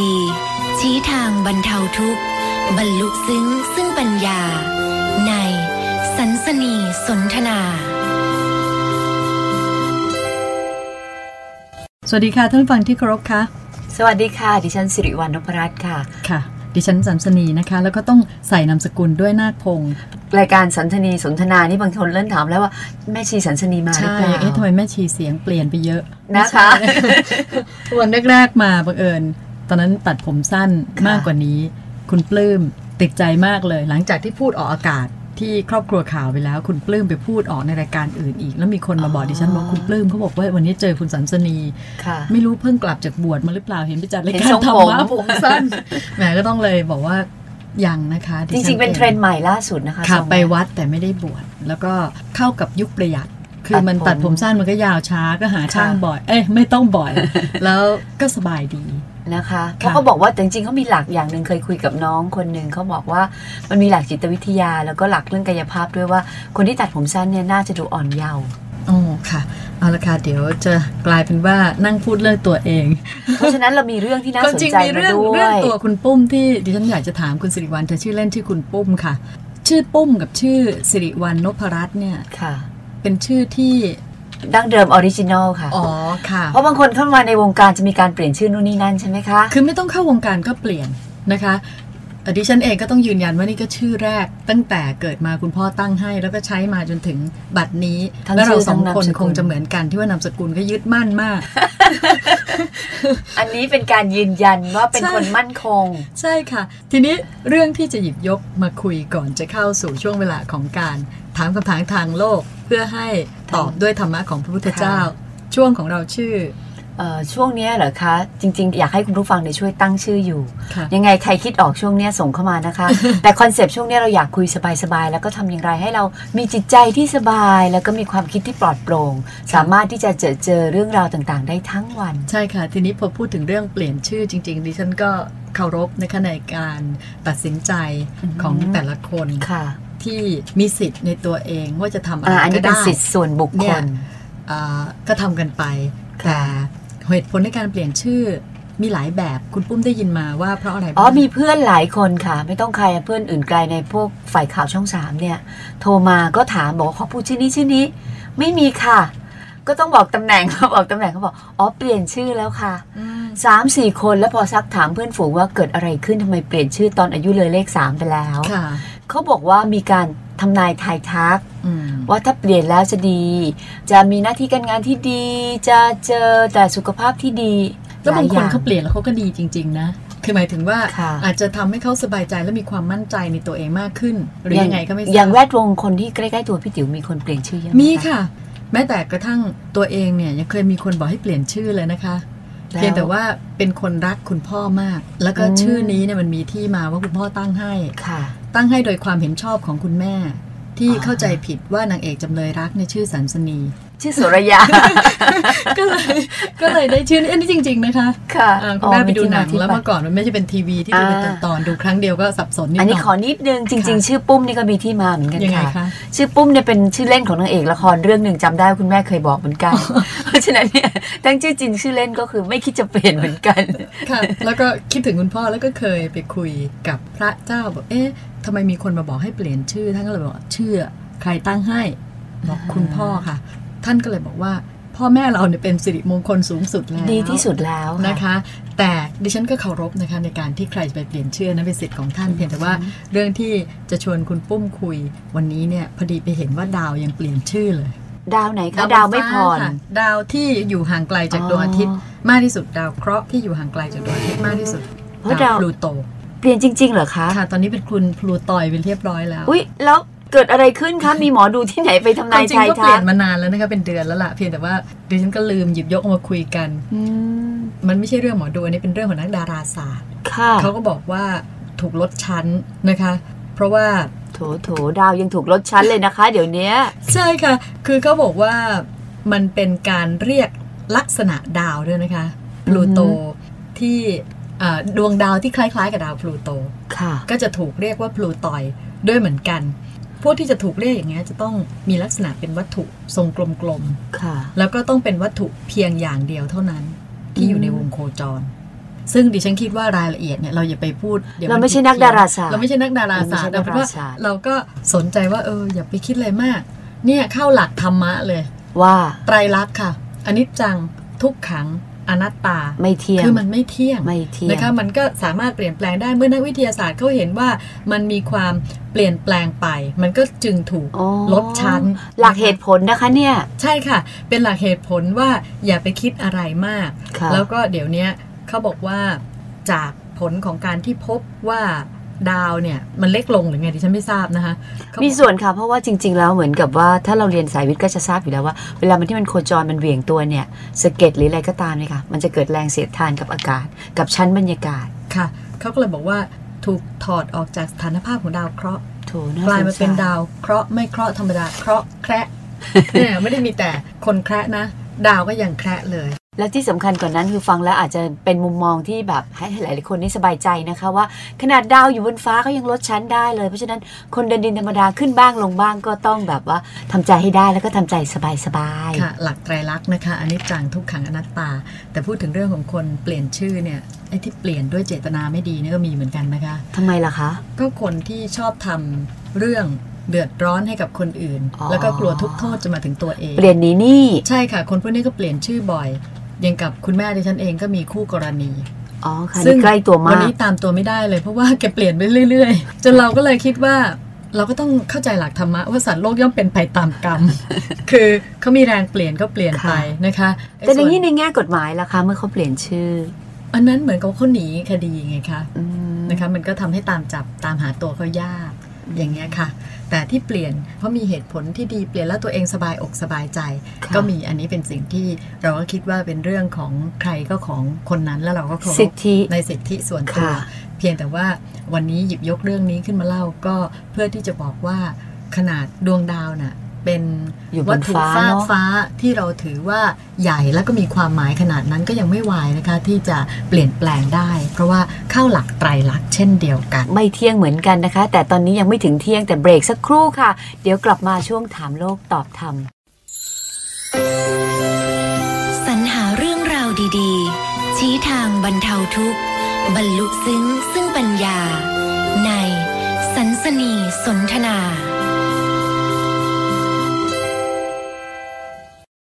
ดีๆ ชี้ทางบรรเทาทุกข์ บรรลุซึ้งซึ่งปัญญา ในสันสนีสนทนา สวัสดีค่ะท่านผู้ฟังที่เคารพค่ะ สวัสดีค่ะ ดิฉันสิริวัณนพรัตน์ค่ะ ค่ะ ดิฉันสันสนีนะคะ แล้วก็ต้องใส่นามสกุลด้วยนาคพงศ์รายการสันทนีสนทนานี่บางคนเริ่มถามแล้วว่าแม่ชีสันสนีมาหรือใช่เปล่า เอ๊ะทำไมแม่ชีเสียงเปลี่ยนไปเยอะนะคะไม่ใช่วันแรกๆมาบังเอิญ ตอนนั้นตัดผมสั้นค่ะมากกว่านี้ คุณปลื้มติดใจมากเลย หลังจากที่พูดออกอากาศที่ครอบครัวข่าวไปแล้ว คุณปลื้มไปพูดออกในรายการอื่นอีก แล้วมีคนมาบอกดิฉันบอกคุณปลื้มเขาบอกว่าวันนี้เจอคุณสันสนีค่ะไม่รู้เพิ่งกลับจากบวชมาหรือเปล่าเห็นไปจัดรายเห็นการทรงธรรผมมะผมสั้นแหมก็ต้องเลยบอกว่ายังนะคะดิจฉัริงๆเป็นองเทรนด์ใหม่ล่าสุดนะคะค่ะทรงไปวัดแต่ไม่ได้บวชแล้วก็เข้ากับยุคประหยัด คืตัอดมันผมตัดผมสั้นมันก็ยาวช้าก็หาช่างค่ะบ่อย เอ้ยไม่ต้องบ่อย แล้วก็สบายดี นะคะเพราะเขาบอกว่าแต่จริงๆเขามีหลักอย่างหนึ่งเคยคุยกับน้องคนหนึ่งเขาบอกว่ามันมีหลักจิตวิทยา แล้วก็หลักเรื่องกายภาพด้วยว่า คนที่ตัดผมสั้นเนี่ยน่าจะดูอ่อนเยาว์อ๋อค่ะเอาละค่ะเดี๋ยวจะกลายเป็นว่านั่งพูดเรื่องตัวเอง เพราะฉะนั้นเรามีเรื่องที่น่าก็สนจริงใจมีมาเรื่องด้วเรื่องยตัวคุณปุ้มที่ดิฉันอยากจะถามคุณสิริวัลเธอชื่อเล่นชื่อคุณปุ้มค่ะ ชื่อปุ้มกับชื่อสิริวัลนพรัตน์เนี่ยค่ะ เป็นชื่อที่ ดั้งเดิม original ค่ะ อ๋อ ค่ะ เพราะบางคนเข้ามาในวงการจะมีการเปลี่ยนชื่อนู่นนี่นั่นใช่ไหมคะ คือไม่ต้องเข้าวงการก็เปลี่ยนนะคะเอ่อ ดิฉันเองก็ต้องยืนยันว่านี่ก็ชื่อแรก ตั้งแต่เกิดมาคุณพ่อตั้งให้ แล้วก็ใช้มาจนถึงบัดนี้ทั้งแล้วเราชื่อสองทั้งนามคนสกุลคงจะเหมือนกันที่ว่านามสกุลก็ยึดมั่นมาก อันนี้เป็นการยืนยันว่าเป็นใช่คนมั่นคง ใช่ค่ะ ทีนี้เรื่องที่จะหยิบยกมาคุยก่อนจะเข้าสู่ช่วงเวลาของการถามคำถามทางโลก เพื่อให้ตอบด้วยธรรมะของพระพุทธเจ้า ช่วงของเราชื่อเอ่อ ช่วงเนี้ยเหรอคะ จริง ๆ อยากให้คุณผู้ฟังเนี่ยช่วยตั้งชื่ออยู่ค่ะยังไงใครคิดออกช่วงเนี้ยส่งเข้ามานะคะ แต่ concept ช่วงเนี้ยเราอยากคุยสบายๆ แล้วก็ทำอย่างไรให้เรามีจิตใจที่สบาย แล้วก็มีความคิดที่ปลอดโปร่ง สามารถที่จะเจอเจอเรื่องราวต่างๆ ได้ทั้งวัน ใช่ค่ะ ทีนี้พอพูดถึงเรื่องเปลี่ยนชื่อจริง ๆ ดิฉันก็เคารพนะคะในการตัดสินใจอืมของแต่ละคนค่ะ ที่มีสิทธิ์ในตัวเองว่าจะทำอะไรอ่าอันก็นี้เป็นได้สิทธิ์ส่วนบุคเนี่คยลอ่าก็ทำกันไปแต่ค่ะ เหตุผลในการเปลี่ยนชื่อมีหลายแบบคุณปุ้มได้ยินมาว่าเพราะอะไรอ๋อบ้างมีเพื่อนหลายคนค่ะ ไม่ต้องใครเพื่อนอื่นไกลในพวกฝ่ายข่าวช่องสามเนี่ย โทรมาก็ถามบอกว่าขอพูดชื่อนี้ชื่อนี้ ไม่มีค่ะ ก็ต้องบอกตำแหน่งเขาบอกตำแหน่งเขาบอกอ๋อเปลี่ยนชื่อแล้วค่ะอืมสามสี่คนแล้วพอซักถามเพื่อนฝูงว่าเกิดอะไรขึ้นทำไมเปลี่ยนชื่อตอนอายุเลยเลขสามไปแล้วค่ะเขาบอกว่ามีการ ทำนายทายทักอืมว่าถ้าเปลี่ยนแล้วจะดี จะมีหน้าที่การงานที่ดี จะเจอแต่สุขภาพที่ดีแล้วบางหคลนยอย่เขาเปลี่ยนแล้วเขาก็ดีจริง ๆ นะ คือหมายถึงว่าค่ะอาจจะทำให้เขาสบายใจและมีความมั่นใจในตัวเองมากขึ้น หรือยังไงก็ไม่ทราบอย่างแวดวงคนที่ใกล้ๆตัวพี่ติ๋วมีคนเปลี่ยนชื่อเยอะไหมีค่ะ แม้แต่กระทั่งตัวเองเนี่ยยังเคยมีคนบอกให้เปลี่ยนชื่อเลยนะคะล้ เพียงแต่ว่าเป็นคนรักคุณพ่อมาก แล้วก็อืมชื่อนี้เนี่ยมันมีที่มาว่าคุณพ่อตั้งให้ค่ะ ตั้งให้โดยความเห็นชอบของคุณแม่ ที่อ่าเข้าใจผิดว่านางเอกจำเลยรักในยชื่อสันสนี ชื่อสุรยา ก็เลยก็เลยได้ชื่อนี้อันนี้จริง ๆ นะคะ ค่ะอ่าคุณแม่ไปดูหนังที่แล้วมาเมื่อก่อนมันไม่ใช่เป็นทีวีที่ดูเป็นอ่าตอนๆดูครั้งเดียวก็สับสนนิดอันหนี้น่ขออยนิดนึงจริงค่ะๆชื่อปุ้มนี่ก็มีที่มาเหมือนกันยังไงค่ะคะชื่อปุ้มเนี่ยเป็นชื่อเล่นของนางเอกละครเรื่องหนึ่งจำได้ว่าคุณแม่เคยบอกเหมือนกัน เพราะฉะนั้นเนี่ยทั้งชื่อจริงชื่อเล่นก็คือไม่คิดจะเปลี่ยนเหมือนกันค่ะ แล้วก็คิดถึงคุณพ่อแล้วก็เคยไปคุยกับพระเจ้าบอกเอ๊ะทำไมมีคนมาบอกให้เปลี่ยนชื่อท่านก็เลยบอกชื่อใครตั้งให้บอกคุณพ่อค่ะ ท่านก็เลยบอกว่า พ่อแม่เราเนี่ยเป็นสิริมงคลสูงสุดแล้วดีที่สุดแล้วค่ะนะคะ แต่ดิฉันก็เคารพนะคะในการที่ใครจะไปเปลี่ยนชื่อนั้นเป็นสิทธิ์ของท่านเพียงแต่ว่าเรื่องที่จะชวนคุณปุ้มคุยวันนี้เนี่ยพอดีไปเห็นว่าดาวยังเปลี่ยนชื่อเลยดาวไหนคะ ดาวไม่พรค่ะดาวที่อยู่ห่างไกลจากอ๋อดวงอาทิตย์ มากที่สุดดาวเคราะห์ที่อยู่ห่างไกลจากดวงอาทิตย์มากที่สุดเพราะดาดาววพลูโต เปลี่ยนจริง ๆ เหรอคะค่ะตอนนี้เป็นคุณพลูตอยไปเรียบร้อยแล้ว อุ้ยแล้ว เกิดอะไรขึ้นคะ มีหมอดูที่ไหนไปทำายควานมจริงทายก็เปทัลี่ยกนมานานแล้วนะคะเป็นเดือนแล้วล่ะเพียงแต่ว่าดิฉันก็ลืมหยิบยกเอามาคุยกันอืมมันไม่ใช่เรื่องหมอดูอันนี้เป็นเรื่องของนักดาราศาสตร์ค่ะเขาก็บอกว่าถูกลดชั้นนะคะ เพราะว่าโถโถดาวยังถูกลดชั้นเลยนะคะ เดี๋ยวเนี้ยใช่ค่ะ คือเขาบอกว่ามันเป็นการเรียกลักษณะดาวด้วยนะคะพลูโตที่อ่าดวงดาวที่คล้ายๆ กับดาวพลูโตค่ะก็จะถูกเรียกว่าพลูตอยด้วยเหมือนกัน พวกที่จะถูกเรียกอย่างเงี้ยจะต้องมีลักษณะเป็นวัตถุทรงกลมค่ะๆแล้วก็ต้องเป็นวัตถุเพียงอย่างเดียวเท่านั้น ที่อยู่ในวงโคจร ซึ่งดิฉันคิดว่ารายละเอียดเนี่ยเราอย่าไปพูดดี๋ยวเราไม่ใช่นักดาราศาสตร์เราไม่ใช่นักดาราศาสตร์เราแต่ไม่ใช่ว่าดาราศาสตร์เราก็สนใจว่าเอออย่าไปคิดอะไรมาก เนี่ยเข้าหลักธรรมะเลย ว่าไตรลักษณ์ค่ะอนิจจังทุกขัง อนัตตาไม่เที่ยงคือมันไม่เที่ยงไม่เที่ยงนะคะมันก็สามารถเปลี่ยนแปลงได้เมื่อนักวิทยาศาสตร์เขาเห็นว่ามันมีความเปลี่ยนแปลงไป มันก็จึงถูกอ๋อลดชั้น หลักเหตุผลนะคะเนี่ย ใช่ค่ะ เป็นหลักเหตุผลว่าอย่าไปคิดอะไรมากค่ะแล้วก็เดี๋ยวเนี้ยเขาบอกว่าจากผลของการที่พบว่า ดาวเนี่ยมันเล็กลงหรือไงดิฉันไม่ทราบนะคะเขาบอกมีส่วนค่ะ เพราะว่าจริง ๆ แล้วเหมือนกับว่าถ้าเราเรียนสายวิทย์ก็จะทราบอยู่แล้วว่า เวลามันที่มันโคจรมันเหวี่ยงตัวเนี่ยสะเก็ดหรืออะไรก็ตามเนี่ยค่ะ มันจะเกิดแรงเสียดทานกับอากาศ กับชั้นบรรยากาศค่ะเขาก็เลยบอกว่าถูกถอดออกจากสถานภาพของดาวเคราะห์โถน่ากลายมาเป็นสงสรดาวเคราะห์ไม่เคราะห์ธรรมดาเคราะห์แคระเนี่ยไม่ได้มีแต่คนแคระนะ ดาวก็ยังแคระเลย และที่สำคัญกว่านั้นคือฟังแล้วอาจจะเป็นมุมมองที่แบบให้หลายๆคนนี่สบายใจนะคะว่าขนาดดาวอยู่บนฟ้าก็ยังลดชั้นได้เลย เพราะฉะนั้นคนเดินดินธรรมดาขึ้นบ้างลงบ้างก็ต้องแบบว่าทำใจให้ได้แล้วก็ทำใจสบายๆค่ะ หลักไตรลักษณ์นะคะอันนี้จังทุกขังอนัตตา แต่พูดถึงเรื่องของคนเปลี่ยนชื่อเนี่ยไอ้ที่เปลี่ยนด้วยเจตนาไม่ดีเนี่ยก็มีเหมือนกันนะคะทำไมล่ะคะ ก็คนที่ชอบทำเรื่องเดือดร้อนให้กับคนอื่นอ๋อแล้วก็กลัวทุกโทษจะมาถึงตัวเอง เปลี่ยนหนีหนี่ ใช่ค่ะ คนพวกนี้ก็เปลี่ยนชื่อบ่อย อย่างกับคุณแม่ดิฉันเองก็มีคู่กรณีอ๋อค่ะนี่ใกล้ตัววัมานกนี้ตามตัวไม่ได้เลย เพราะว่าแกเปลี่ยนไปเรื่อย ๆ จนเราก็เลยคิดว่าเราก็ต้องเข้าใจหลักธรรมะว่าสัตว์โลกย่อมเป็นไปตามกรรม คือเขามีแรงเปลี่ยนก็เปลี่ยนไปค่ะนะคะไอ้แต่ในส่วนนี้ในแง่กฎหมายล่ะคะเมื่อเขาเปลี่ยนชื่อ อันนั้นเหมือนกับเขาหนีคดีไงคะอืมนะคะ มันก็ทำให้ตามจับตามหาตัวเขายาก อย่างเงี้ยค่ะ แต่ที่เปลี่ยนเพราะมีเหตุผลที่ดีเปลี่ยนแล้วตัวเองสบายอกสบายใจค่ะก็มีอันนี้เป็นสิ่งที่เราก็คิดว่าเป็นเรื่องของใครก็ของคนนั้นแล้วเราก็เคารสิทพธิในสิทธิส่วนตัวค่ะเพียงแต่ว่าวันนี้หยิบยกเรื่องนี้ขึ้นมาเล่าก็เพื่อที่จะบอกว่าขนาดดวงดาวน่ะ เป็นอยู่บวัตนถุฟ้าฟากเนาะฟ้าที่เราถือว่าใหญ่แล้วก็มีความหมายขนาดนั้นก็ยังไม่วายนะคะ ที่จะเปลี่ยนแปลงได้ เพราะว่าเข้าหลักไตรลักษณ์เช่นเดียวกัน ไม่เที่ยงเหมือนกันนะคะ แต่ตอนนี้ยังไม่ถึงเที่ยงแต่เบรกสักครู่ค่ะ เดี๋ยวกลับมาช่วงถามโลกตอบธรรมสรรหาเรื่องราวดีๆ ชี้ทางบรรเทาทุกข์ บรรลุซึ้งซึ่งปัญญา ในสันสนีสนทนา